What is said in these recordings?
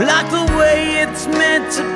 like the way it's meant to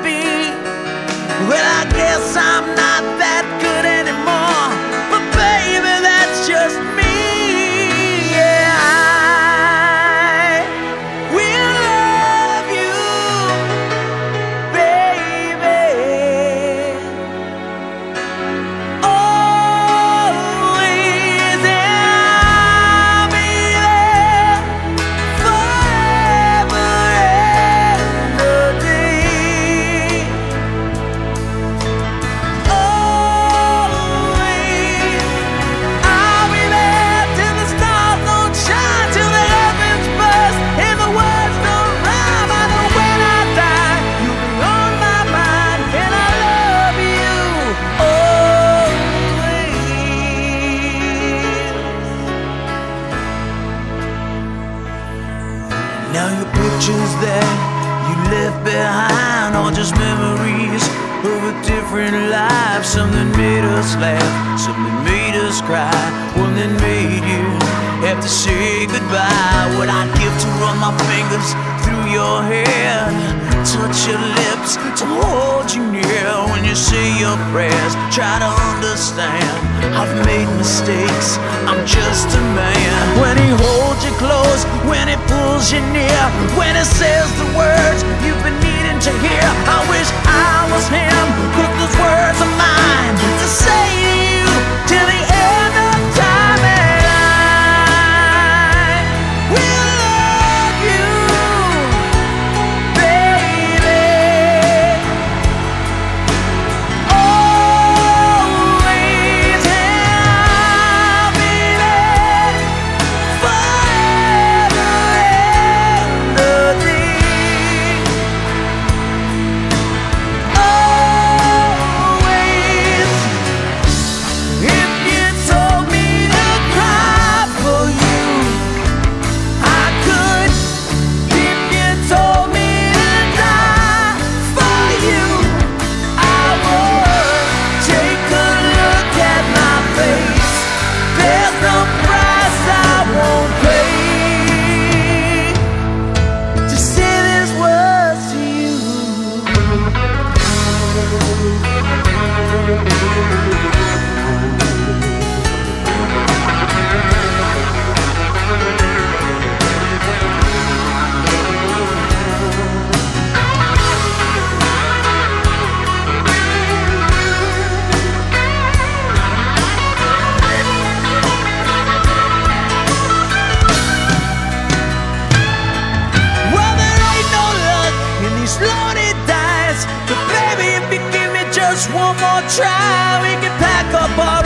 Now your pictures that you left behind are just memories of a different life. Something made us laugh, something made us cry, one that made you have to say goodbye. What I'd give to run my fingers through your hair, touch your lips, to hold you near when you say your prayers. Try to understand, I've made mistakes, I'm just a man. When he holds you close, when he pulls you near, when it says the words you've been needing to hear. I wish I just one more try, we can pack up our